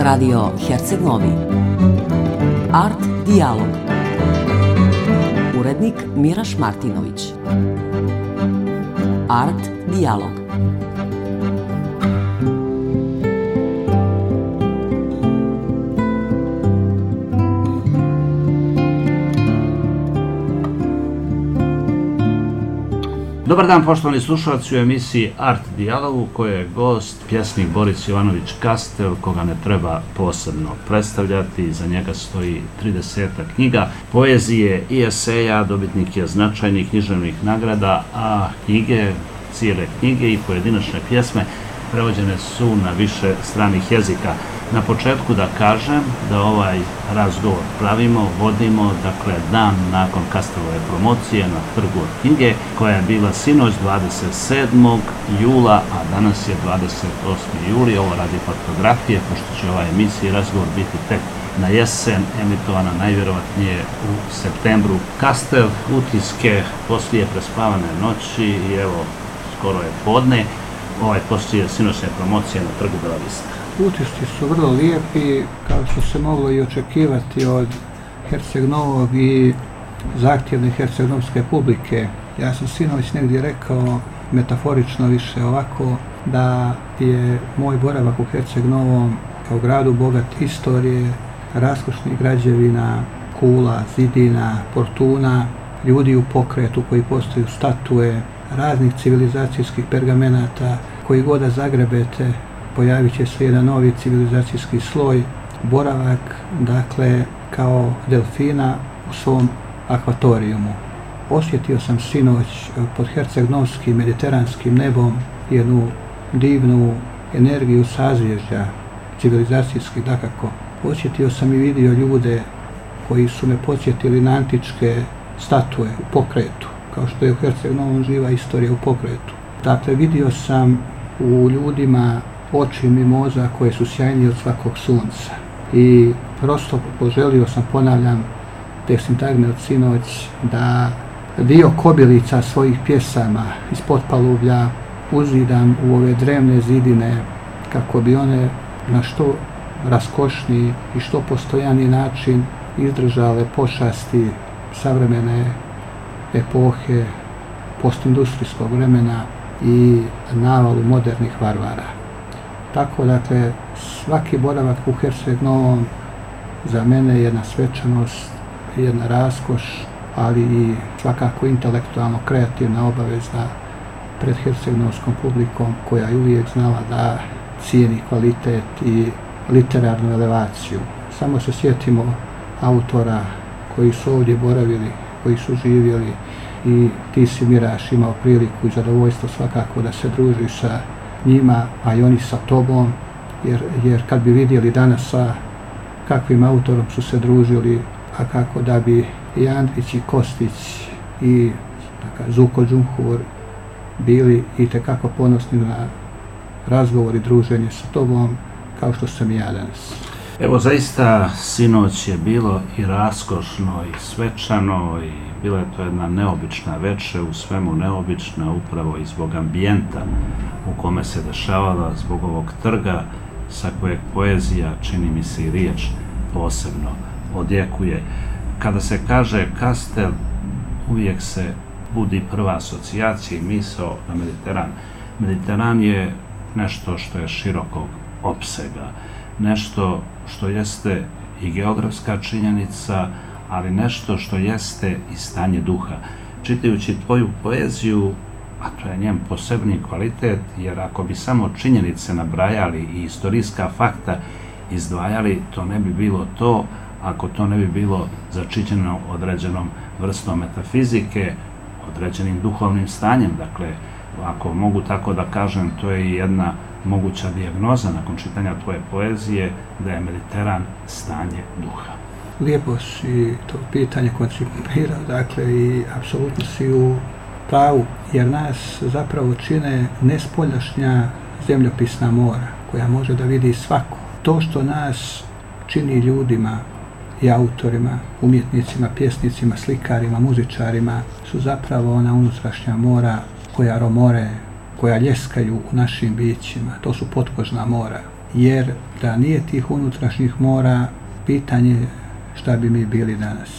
Radio Herceg Novi Art Dialog. Urednik Miraš Martinović. Art Dialog Dobar dan poštovani slušalci u emisiji Art Dijalogu koje je gost pjesnik Boris Jovanović Kastel koga ne treba posebno predstavljati. Za njega stoji 30 knjiga, poezije i eseja, dobitnik je značajnih književnih nagrada, a knjige, cijele knjige i pojedinačne pjesme prevođene su na više stranih jezika. Na početku da kažem da ovaj razgovor pravimo, vodimo, dakle, dan nakon Kastelove promocije na trgu knjige, koja je bila sinoć 27. jula, a danas je 28. juli, ovo radi fotografije, pošto će ova emisija razgovor biti tek na jesen, emitovana najvjerovatnije u septembru. Kastel, utiske, poslije prespavane noći i evo, skoro je podne, ovaj poslije sinoćne promocije na trgu Belavista. Utisci su vrlo lijepi, kao što se moglo i očekivati od Herceg-Novog i zahtjevne hercegnovske publike. Ja sam sinoć negdje rekao, metaforično više ovako, da je moj boravak u Herceg-Novom kao gradu bogat historije, raskošnih građevina, kula, zidina, portuna, ljudi u pokretu koji postaju statue, raznih civilizacijskih pergamenata, koji god da zagrebete pojavit će se jedan novi civilizacijski sloj, boravak, dakle, kao delfina u svom akvatorijumu. Osjetio sam sinoć pod hercegnovskim mediteranskim nebom jednu divnu energiju sazvježđa, civilizacijski dakako. Osjetio sam i vidio ljude koji su me podsjetili na antičke statue u pokretu, kao što je u Herceg-Novom živa istorija u pokretu. Dakle, vidio sam u ljudima oči mimoza koje su sjajnije od svakog sunca. I prosto poželio sam, ponavljam, te sintagme od sinoć, da dio kobilica svojih pjesama iz potpalublja uzidam u ove drevne zidine kako bi one na što raskošniji i što postojani način izdržale pošasti savremene epohe postindustrijskog vremena i navalu modernih varvara. Tako, dakle, svaki boravak u Herceg za mene je jedna svečanost, jedna raskoš, ali i svakako intelektualno kreativna obaveza pred hercegnovskom publikom koja je uvijek znala da cijeni kvalitet i literarnu elevaciju. Samo se sjetimo autora koji su ovdje boravili, koji su živjeli i ti si Miraš imao priliku i zadovoljstvo svakako da se druži sa njima, a i oni sa tobom, jer, jer kad bi vidjeli danas sa kakvim autorom su se družili, a kako da bi i Andrić i Kostić i taka, Zuko Đunhur bili i tekako ponosni na razgovor i druženje sa tobom, kao što sam ja danas. Evo, zaista, sinoć je bilo i raskošno i svečano i bila je to jedna neobična večer, u svemu neobična, upravo i zbog ambijenta u kome se dešavala, zbog ovog trga sa kojeg poezija, čini mi se i riječ, posebno odjekuje. Kada se kaže Kastel, uvijek se budi prva asocijacija i misao na Mediteran. Mediteran je nešto što je širokog opsega, nešto što jeste i geografska činjenica, ali nešto što jeste i stanje duha. Čitajući tvoju poeziju, a to je njen posebni kvalitet, jer ako bi samo činjenice nabrajali i istorijska fakta izdvajali, to ne bi bilo to, ako to ne bi bilo začićeno određenom vrstom metafizike, određenim duhovnim stanjem. Dakle, ako mogu tako da kažem, to je jedna moguća dijagnoza nakon čitanja tvoje poezije, da je Mediteran stanje duha lijepo si to pitanje koncipirao, dakle i apsolutno si u pravu, jer nas zapravo čine nespoljašnja zemljopisna mora, koja može da vidi svako. To što nas čini ljudima i autorima, umjetnicima, pjesnicima, slikarima, muzičarima, su zapravo ona unutrašnja mora koja romore, koja ljeskaju u našim bićima. To su potkožna mora. jer da nije tih unutrašnjih mora, pitanje šta bi mi bili danas.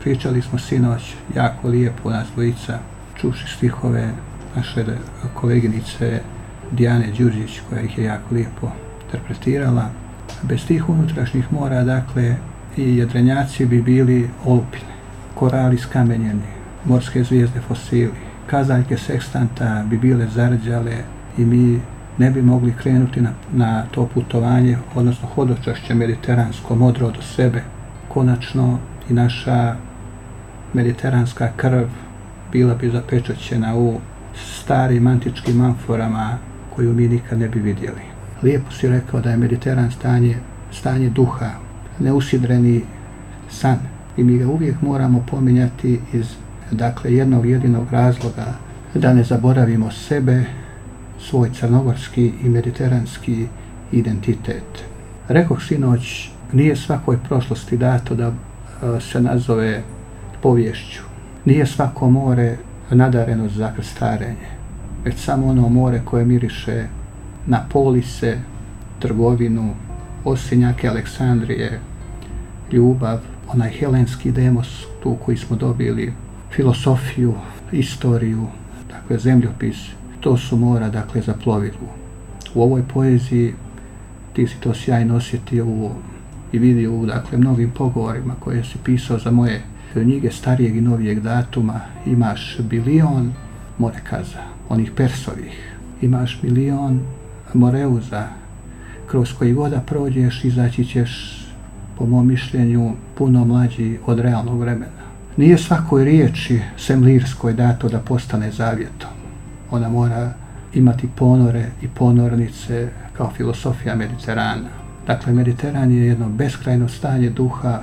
Pričali smo sinoć jako lijepo nas dvojica, čuši stihove naše koleginice Dijane Đurđić koja ih je jako lijepo interpretirala. Bez tih unutrašnjih mora, dakle, i jedrenjaci bi bili olupine, korali skamenjeni, morske zvijezde fosili, kazaljke sekstanta bi bile zarđale i mi ne bi mogli krenuti na, na to putovanje, odnosno hodočašće mediteransko modro do sebe. Konačno i naša mediteranska krv bila bi zapečaćena u starim antičkim amforama koju mi nikad ne bi vidjeli. Lijepo si rekao da je mediteran stanje, stanje duha, neusidreni san i mi ga uvijek moramo pominjati iz dakle jednog jedinog razloga da ne zaboravimo sebe, svoj crnogorski i mediteranski identitet. Rekoh sinoć, nije svakoj prošlosti dato da e, se nazove povješću. Nije svako more nadareno za krstarenje, već samo ono more koje miriše na polise, trgovinu, osinjake Aleksandrije, ljubav, onaj helenski demos tu koji smo dobili, filosofiju, istoriju, dakle zemljopis, to su mora, dakle, za plovidbu. U ovoj poeziji ti si to sjajno osjetio u, i vidio u, dakle, mnogim pogovorima koje si pisao za moje knjige starijeg i novijeg datuma. Imaš bilion morekaza, onih persovih. Imaš milion moreuza, kroz koji voda prođeš, izaći ćeš, po mom mišljenju, puno mlađi od realnog vremena. Nije svakoj riječi semlirskoj dato da postane zavjetom ona mora imati ponore i ponornice kao filosofija Mediterana. Dakle, Mediteran je jedno beskrajno stanje duha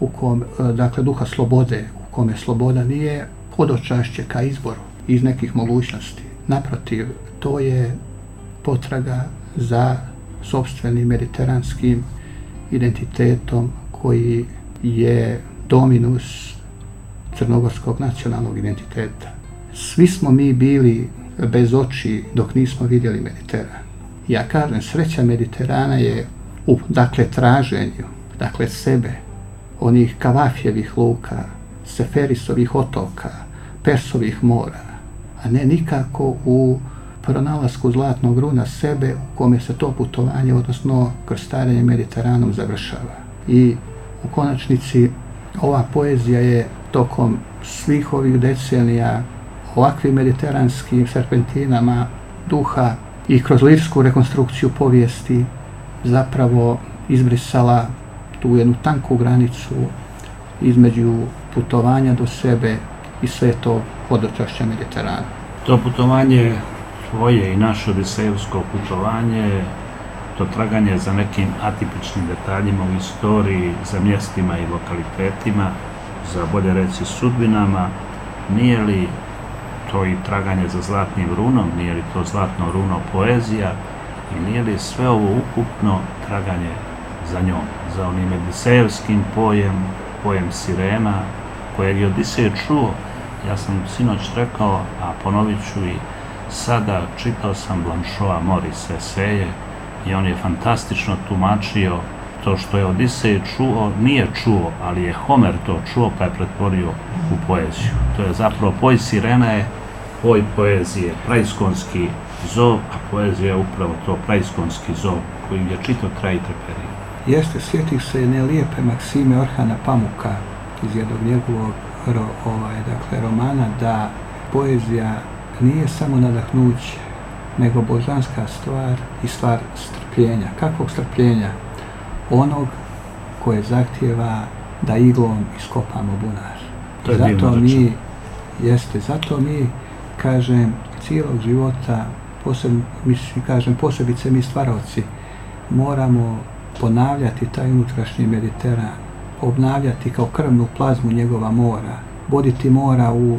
u kom, dakle, duha slobode, u kome sloboda nije podočašće ka izboru iz nekih mogućnosti. Naprotiv, to je potraga za sobstvenim mediteranskim identitetom koji je dominus crnogorskog nacionalnog identiteta. Svi smo mi bili bez oči dok nismo vidjeli Mediteran. Ja kažem, sreća Mediterana je u, dakle, traženju, dakle, sebe, onih Kavafjevih luka, Seferisovih otoka, Persovih mora, a ne nikako u pronalasku zlatnog runa sebe u kome se to putovanje, odnosno krstarenje Mediteranom završava. I u konačnici ova poezija je tokom svih ovih decenija ovakvim mediteranskim serpentinama duha i kroz lirsku rekonstrukciju povijesti zapravo izbrisala tu jednu tanku granicu između putovanja do sebe i sve to hodočašća Mediterana. To putovanje tvoje i naše odisejevsko putovanje, to traganje za nekim atipičnim detaljima u istoriji, za mjestima i lokalitetima, za bolje reći sudbinama, nije li to i traganje za zlatnim runom, nije li to zlatno runo poezija i nije li sve ovo ukupno traganje za njom, za onim Edisejevskim pojem, pojem sirena, kojeg je Odisej čuo, ja sam sinoć rekao, a ponovit ću i sada, čitao sam Blanchoa Morris eseje i on je fantastično tumačio to što je Odisej čuo, nije čuo, ali je Homer to čuo pa je pretvorio u poeziju. To je zapravo poj sirena je poj poezije, praiskonski zov, a poezija je upravo to praiskonski zov koji je čito traj i. Jeste, sjetih se jedne lijepe Maksime Orhana Pamuka iz jednog njegovog ro, ovaj, dakle, romana da poezija nije samo nadahnuće, nego božanska stvar i stvar strpljenja. Kakvog strpljenja? Onog koje zahtjeva da iglom iskopamo bunar. To je zato mi, jeste, zato mi, kažem, cijelog života, posebno, mislim, kažem, posebice mi stvaravci, moramo ponavljati taj unutrašnji Mediteran, obnavljati kao krvnu plazmu njegova mora, voditi mora u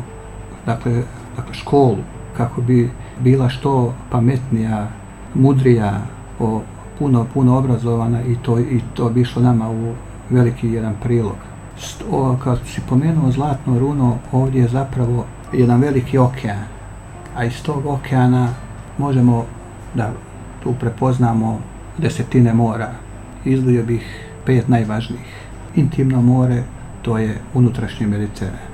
dakle, dakle školu, kako bi bila što pametnija, mudrija, o, puno, puno obrazovana i to, i to bi išlo nama u veliki jedan prilog. O, kad si pomenuo Zlatno runo, ovdje je zapravo jedan veliki okean, a iz tog okeana možemo da tu prepoznamo desetine mora. Izdvojio bih pet najvažnijih. Intimno more, to je unutrašnji Mediteran.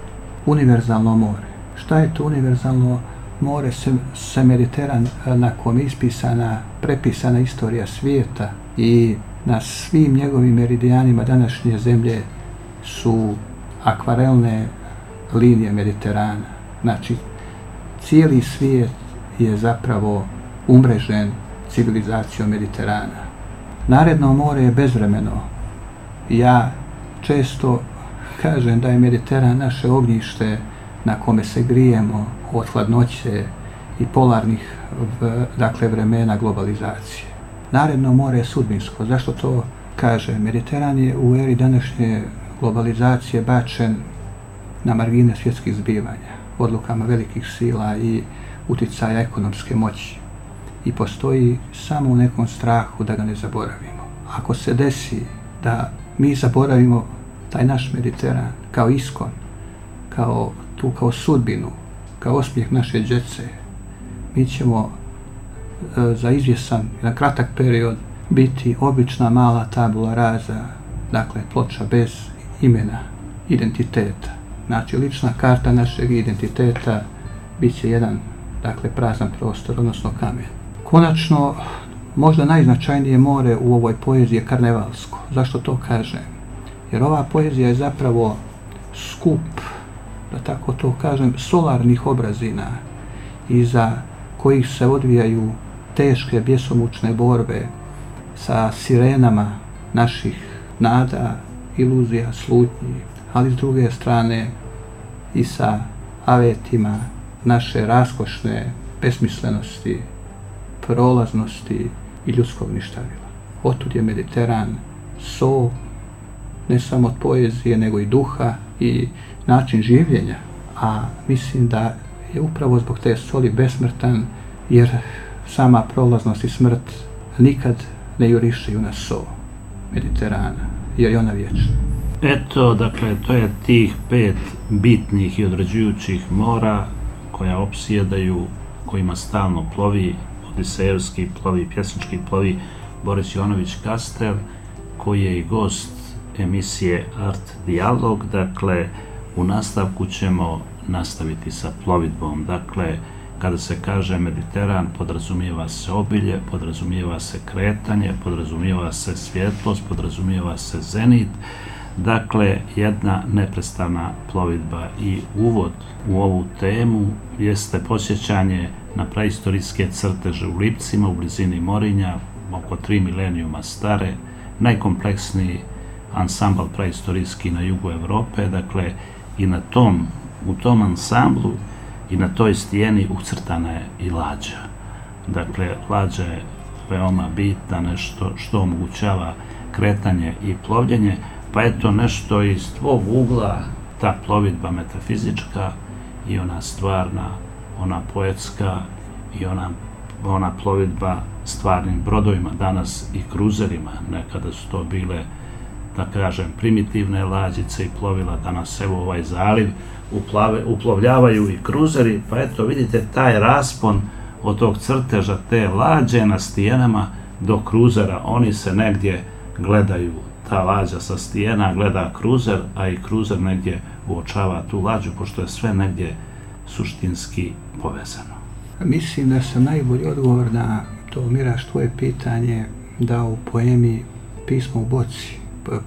Univerzalno more. Šta je to univerzalno more se, Mediteran na kom ispisana, prepisana istorija svijeta i na svim njegovim meridijanima današnje zemlje su akvarelne linije Mediterana. Znači, cijeli svijet je zapravo umrežen civilizacijom Mediterana. Naredno more je bezvremeno. Ja često kažem da je Mediteran naše ognjište na kome se grijemo od hladnoće i polarnih dakle, vremena globalizacije. Naredno more je sudbinsko. Zašto to kaže? Mediteran je u eri današnje globalizacije bačen na margine svjetskih zbivanja, odlukama velikih sila i uticaja ekonomske moći. I postoji samo u nekom strahu da ga ne zaboravimo. Ako se desi da mi zaboravimo taj naš Mediteran kao iskon, kao tu kao sudbinu, kao osmijeh naše djece, mi ćemo e, za izvjesan, na kratak period, biti obična mala tabula raza, dakle ploča bez imena, identiteta. Znači, lična karta našeg identiteta bit će jedan, dakle, prazan prostor, odnosno kamen. Konačno, možda najznačajnije more u ovoj poeziji je karnevalsko. Zašto to kažem? Jer ova poezija je zapravo skup, da tako to kažem, solarnih obrazina iza kojih se odvijaju teške bjesomučne borbe sa sirenama naših nada, iluzija, slutnji, ali s druge strane i sa avetima naše raskošne besmislenosti, prolaznosti i ljudskog ništavila. Otud je Mediteran so ne samo od poezije, nego i duha i način življenja, a mislim da je upravo zbog te soli besmrtan, jer sama prolaznost i smrt nikad ne jurišaju na so Mediterana, jer je ona vječna. Eto, dakle, to je tih pet bitnih i određujućih mora koja opsjedaju, kojima stalno plovi Odisejevski plovi, pjesnički plovi Boris Jonović Kastel, koji je i gost emisije Art Dialog, dakle u nastavku ćemo nastaviti sa plovidbom, dakle kada se kaže Mediteran podrazumijeva se obilje, podrazumijeva se kretanje, podrazumijeva se svjetlost, podrazumijeva se zenit, dakle jedna neprestavna plovidba. I uvod u ovu temu jeste posjećanje na praistorijske crteže u Lipcima u blizini Morinja, oko tri milenijuma stare, najkompleksniji ansambl praistorijski na jugu Europe, dakle i na tom, u tom ansamblu i na toj stijeni ucrtana je i lađa. Dakle, lađa je veoma bitna, nešto što omogućava kretanje i plovljenje, pa eto nešto iz tvog ugla, ta plovidba metafizička i ona stvarna, ona poetska i ona, ona plovidba stvarnim brodovima, danas i kruzerima, nekada su to bile da kažem, primitivne lađice i plovila, danas evo ovaj zaliv uplave, uplovljavaju i kruzeri, pa eto vidite taj raspon od tog crteža te lađe na stijenama do kruzera, oni se negdje gledaju, ta lađa sa stijena gleda kruzer, a i kruzer negdje uočava tu lađu, pošto je sve negdje suštinski povezano. Mislim da sam najbolji odgovor na to, Miraš, tvoje pitanje dao u poemi Pismo u boci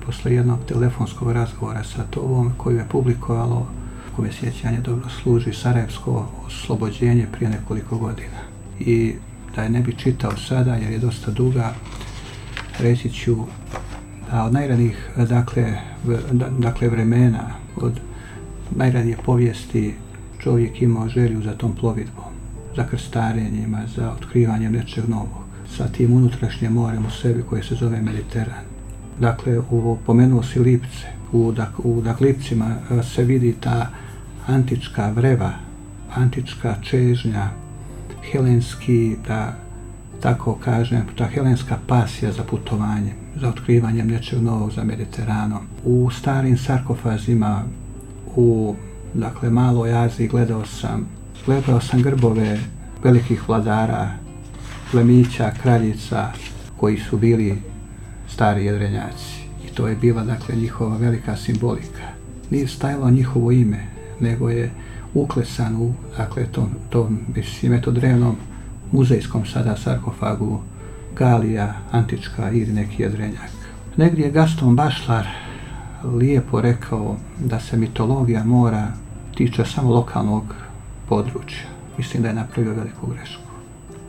posle jednog telefonskog razgovora sa tobom koju je publikovalo koje sjećanje dobro služi Sarajevsko oslobođenje prije nekoliko godina. I da je ne bi čitao sada jer je dosta duga, reći ću da od najranijih dakle, dakle vremena, od najranije povijesti čovjek imao želju za tom plovidbom, za krstarenjima, za otkrivanjem nečeg novog, sa tim unutrašnjim morem u sebi koje se zove Mediteran dakle, u, pomenuo si Lipce, u, dak, u Lipcima e, se vidi ta antička vreva, antička čežnja, helenski, da tako kažem, ta helenska pasija za putovanje, za otkrivanjem nečeg novog za Mediteranom. U starim sarkofazima, u dakle, maloj Aziji gledao sam, gledao sam grbove velikih vladara, plemića, kraljica, koji su bili stari jedrenjaci. I to je bila dakle njihova velika simbolika. Nije stajalo njihovo ime, nego je uklesan u dakle, tom, tom mislim, eto drevnom muzejskom sada sarkofagu Galija, Antička ili neki jedrenjak. Negdje je Gaston Bašlar lijepo rekao da se mitologija mora tiče samo lokalnog područja. Mislim da je napravio veliku grešku.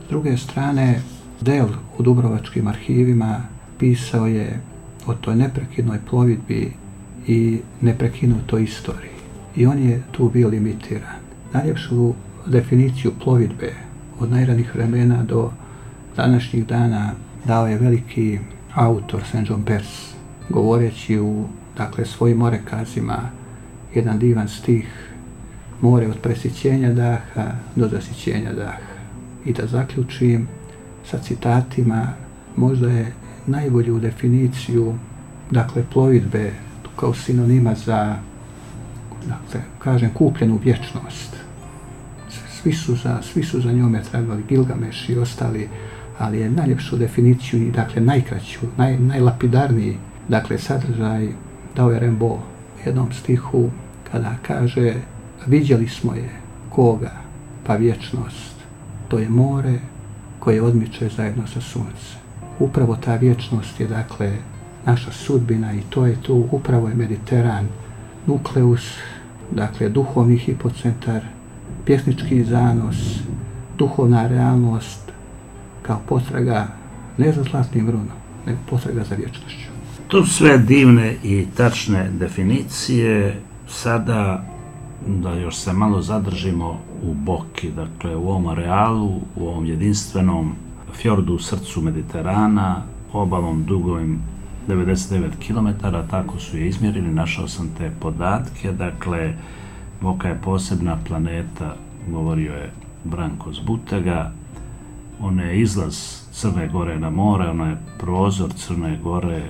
S druge strane, Del u Dubrovačkim arhivima pisao je o toj neprekidnoj plovidbi i neprekinutoj istoriji. I on je tu bio limitiran. Najljepšu definiciju plovidbe od najranih vremena do današnjih dana dao je veliki autor St. John Peirce, govoreći u dakle, svojim orekazima jedan divan stih more od presićenja daha do zasićenja daha. I da zaključim sa citatima, možda je najbolju definiciju dakle, plovidbe kao sinonima za dakle, kažem, kupljenu vječnost. Svi su za, svi su za njome trebali Gilgameš i ostali, ali je najljepšu definiciju i dakle najkraću, naj, najlapidarniji dakle sadržaj dao je Rembo u jednom stihu kada kaže vidjeli smo je koga pa vječnost to je more koje odmiče zajedno sa suncem. Upravo ta vječnost je dakle naša sudbina i to je tu, upravo je Mediteran, nukleus, dakle duhovni hipocentar, pjesnički zanos, duhovna realnost kao potraga ne za zlatnim runom, nego potraga za vječnošću. To sve divne i tačne definicije. Sada da još se malo zadržimo u Boki, dakle u ovom arealu, u ovom jedinstvenom fjordu u srcu Mediterana, obalom dugovim 99 km, tako su je izmjerili, našao sam te podatke, dakle, Boka je posebna planeta, govorio je Branko Zbutega, ona je izlaz Crne Gore na more, ona je prozor Crne Gore,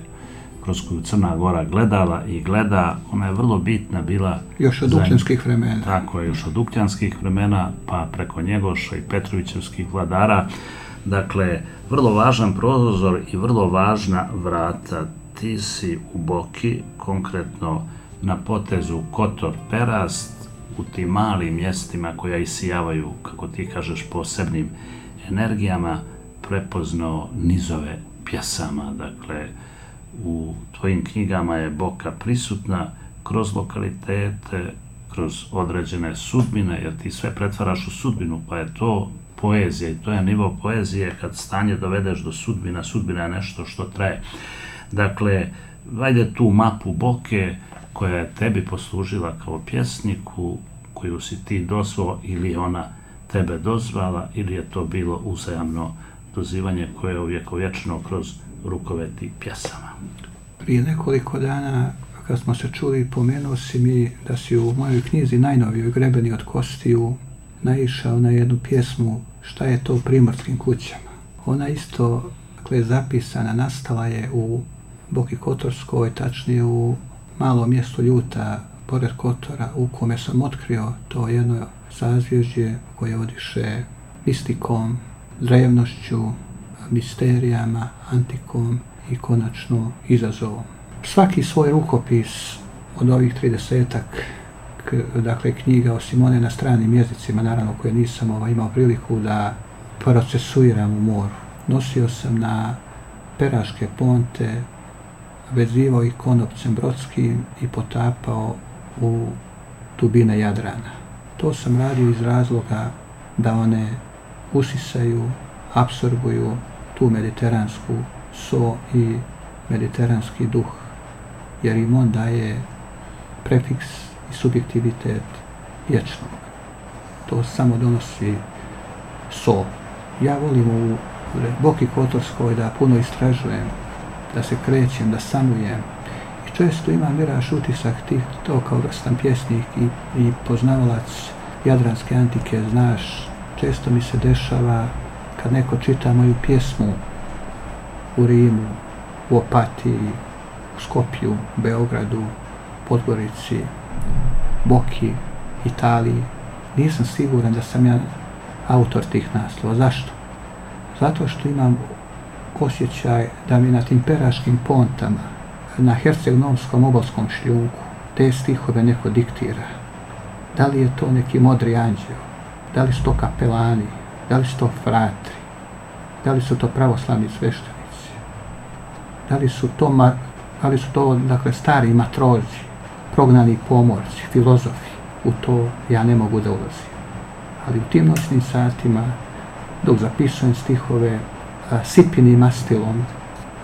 kroz koju Crna Gora gledala i gleda, ona je vrlo bitna bila... Još od Dukljanskih vremena. Tako je, još od Dukljanskih vremena, pa preko Njegoša i Petrovićevskih vladara. Dakle, vrlo važan prozor i vrlo važna vrata. Ti si u Boki, konkretno na potezu Kotor Perast, u tim malim mjestima koja isijavaju, kako ti kažeš, posebnim energijama, prepoznao nizove pjesama. Dakle, u tvojim knjigama je Boka prisutna kroz lokalitete, kroz određene sudbine, jer ti sve pretvaraš u sudbinu, pa je to poezija i to je nivo poezije kad stanje dovedeš do sudbina, sudbina je nešto što traje. Dakle, vajde tu mapu Boke koja je tebi poslužila kao pjesniku, koju si ti dozvao ili ona tebe dozvala ili je to bilo uzajamno dozivanje koje je uvjekovječno kroz rukoveti pjesama. Prije nekoliko dana kad smo se čuli pomenuo si mi da si u mojoj knjizi najnovijoj Grebeni od kostiju naišao na jednu pjesmu Šta je to u primorskim kućama. Ona isto dakle, zapisana, nastala je u Boki Kotorskoj, tačnije u malom mjestu Ljuta, pored Kotora, u kome sam otkrio to jedno sazvježdje koje odiše mistikom, drevnošću, misterijama, antikom i konačno izazovom. Svaki svoj rukopis od ovih tridesetak dakle knjiga osim one na stranim jezicima, naravno koje nisam ovaj, imao priliku da procesuiram u moru. Nosio sam na peraške ponte, vezivao ih konopcem brodskim i potapao u dubine Jadrana. To sam radio iz razloga da one usisaju, apsorbuju tu mediteransku so i mediteranski duh, jer im on daje prefiks i subjektivitet vječnog. To samo donosi so. Ja volim u Boki Kotorskoj da puno istražujem, da se krećem, da sanujem. I često imam miraš utisak tih to kao vrstan pjesnik i, i poznavalac jadranske antike, znaš, često mi se dešava kad neko čita moju pjesmu u Rimu, u Opatiji, u Skopju, Beogradu, Podgorici, Boki, Italiji, nisam siguran da sam ja autor tih naslova. Zašto? Zato što imam osjećaj da mi na tim peraškim pontama, na hercegnovskom obalskom šljunku, te stihove neko diktira. Da li je to neki modri anđeo, da li su to kapelani, da li su to fratri, da li su to pravoslavni sveštenici, da li su to, da su to dakle, stari matrozi, prognani pomorci, filozofi, u to ja ne mogu da ulazim. Ali u tim noćnim satima, dok zapisujem stihove a, sipinim mastilom,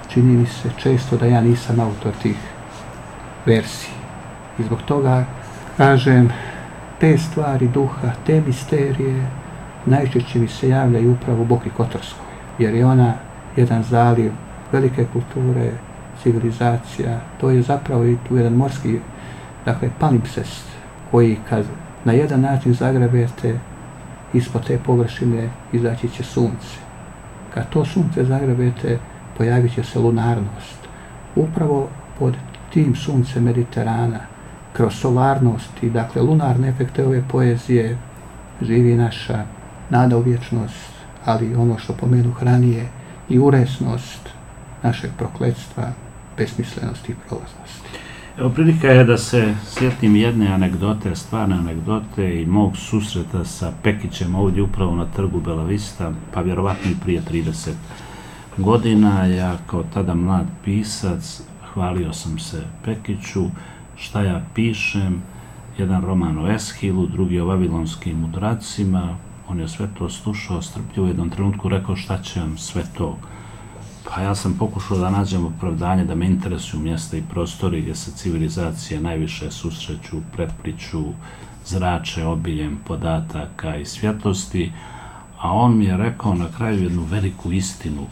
čini mi se često da ja nisam autor tih versiji. I zbog toga kažem, te stvari duha, te misterije, najčešće mi se javljaju upravo u Boki Kotorskoj, jer je ona jedan zaliv velike kulture, civilizacija, to je zapravo i tu jedan morski, dakle, palimpsest, koji kad na jedan način zagrebete, ispod te površine izaći će sunce. Kad to sunce zagrebete, pojavit će se lunarnost. Upravo pod tim sunce Mediterana, kroz solarnost i dakle lunarne efekte ove poezije živi naša nada u vječnost, ali ono što pomenu hranije i uresnost našeg prokletstva, besmislenosti i prolaznosti. Evo, prilika je da se sjetim jedne anegdote, stvarne anegdote i mog susreta sa Pekićem ovdje upravo na trgu Belavista, pa vjerovatno i prije 30 godina. Ja kao tada mlad pisac hvalio sam se Pekiću, šta ja pišem, jedan roman o Eshilu, drugi o vavilonskim mudracima, on je sve to slušao, strpljivo u jednom trenutku rekao šta će vam sve to. Pa ja sam pokušao da nađem opravdanje da me interesuju mjesta i prostori gdje se civilizacije najviše susreću, prepliču, zrače obiljem podataka i svjetlosti, a on mi je rekao na kraju jednu veliku istinu,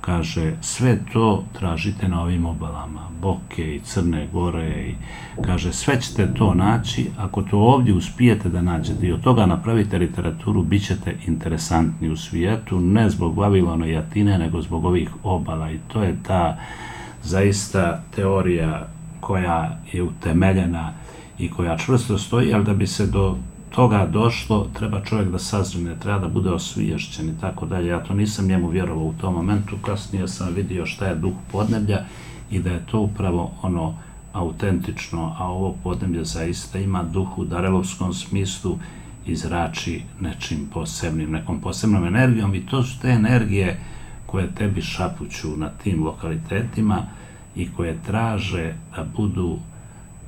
kaže, sve to tražite na ovim obalama, Boke i Crne Gore i kaže, sve ćete to naći, ako to ovdje uspijete da nađete i od toga napravite literaturu, bit ćete interesantni u svijetu, ne zbog Vavilona i Atine, nego zbog ovih obala. I to je ta zaista teorija koja je utemeljena i koja čvrsto stoji, ali da bi se do toga došlo, treba čovjek da sazrine, treba da bude osviješćen i tako dalje. Ja to nisam njemu vjerovao u tom momentu, kasnije sam vidio šta je duh podneblja i da je to upravo ono autentično, a ovo podneblje zaista ima duh u darelovskom smislu i zrači nečim posebnim, nekom posebnom energijom i to su te energije koje tebi šapuću na tim lokalitetima i koje traže da budu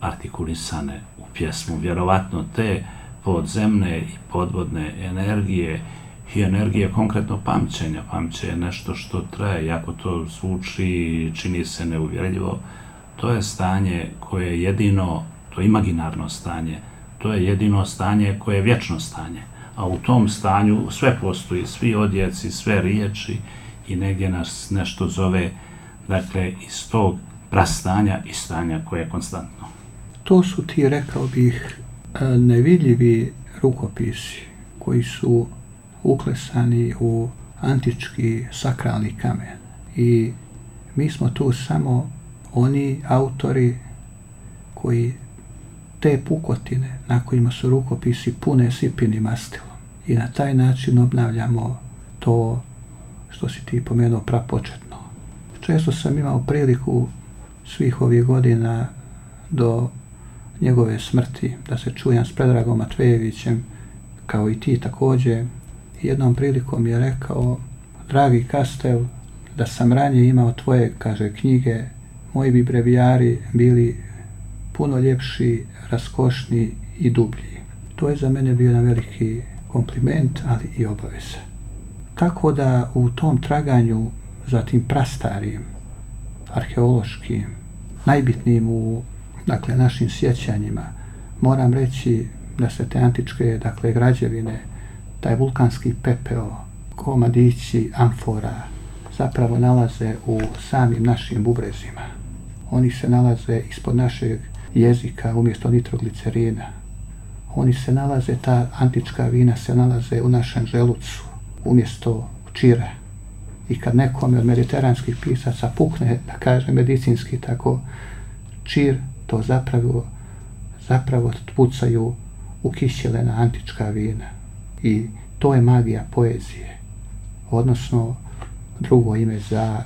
artikulisane u pjesmu. Vjerovatno te podzemne i podvodne energije i energije konkretno pamćenja. Pamće je nešto što traje, jako to zvuči čini se neuvjerljivo. To je stanje koje je jedino, to imaginarno stanje, to je jedino stanje koje je vječno stanje. A u tom stanju sve postoji, svi odjeci, sve riječi i negdje nas nešto zove, dakle, iz tog prastanja i stanja koje je konstantno. To su ti, rekao bih, nevidljivi rukopisi koji su uklesani u antički sakralni kamen. I mi smo tu samo oni autori koji te pukotine na kojima su rukopisi pune sipinim mastilom. I na taj način obnavljamo to što si ti pomenuo prapočetno. Često sam imao priliku svih ovih godina do njegove smrti, da se čujem s Predragom Matvejevićem, kao i ti također. Jednom prilikom je rekao, dragi Kastel, da sam ranije imao tvoje, kaže, knjige, moji bi brevijari bili puno ljepši, raskošni i dublji. To je za mene bio jedan veliki kompliment, ali i obaveza. Tako da u tom traganju za tim prastarim, arheološkim, najbitnijim u dakle, našim sjećanjima, moram reći da se te antičke, dakle, građevine, taj vulkanski pepeo, komadići, amfora, zapravo nalaze u samim našim bubrezima. Oni se nalaze ispod našeg jezika umjesto nitroglicerina. Oni se nalaze, ta antička vina se nalaze u našem želucu umjesto čira. I kad nekome od mediteranskih pisaca pukne, da kaže medicinski tako, čir to zapravo, zapravo pucaju ukićelena antička vina. I to je magija poezije. Odnosno, drugo ime za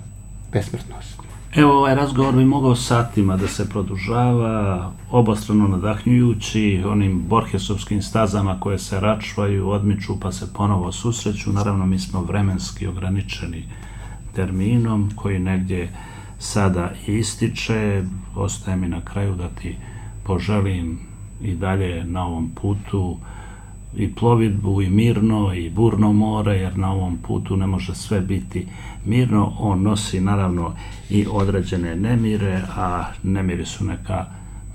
besmrtnost. Evo, ovaj razgovor bi mogao satima da se produžava, obostrano nadahnjujući, onim borhesovskim stazama koje se račvaju, odmiču pa se ponovo susreću. Naravno, mi smo vremenski ograničeni terminom koji negdje sada ističe. Ostaje mi na kraju da ti poželim i dalje na ovom putu i plovidbu i mirno i burno more, jer na ovom putu ne može sve biti mirno. On nosi naravno i određene nemire, a nemiri su neka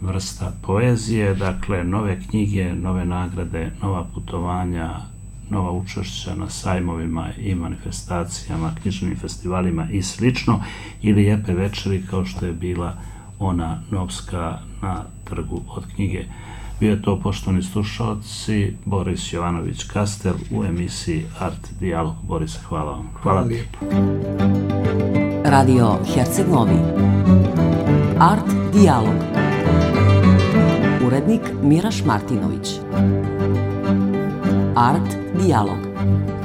vrsta poezije, dakle nove knjige, nove nagrade, nova putovanja, nova učešća na sajmovima i manifestacijama, knjižnim festivalima i slično, ili lijepe večeri kao što je bila ona Novska na trgu od knjige. Bio je to poštovani slušalci Boris Jovanović Kastel u emisiji Art Dialog. Boris, hvala vam. Hvala, lijepo. Radio Herceg Novi. Art Dialog. Urednik Miraš Martinović. Art Dialog.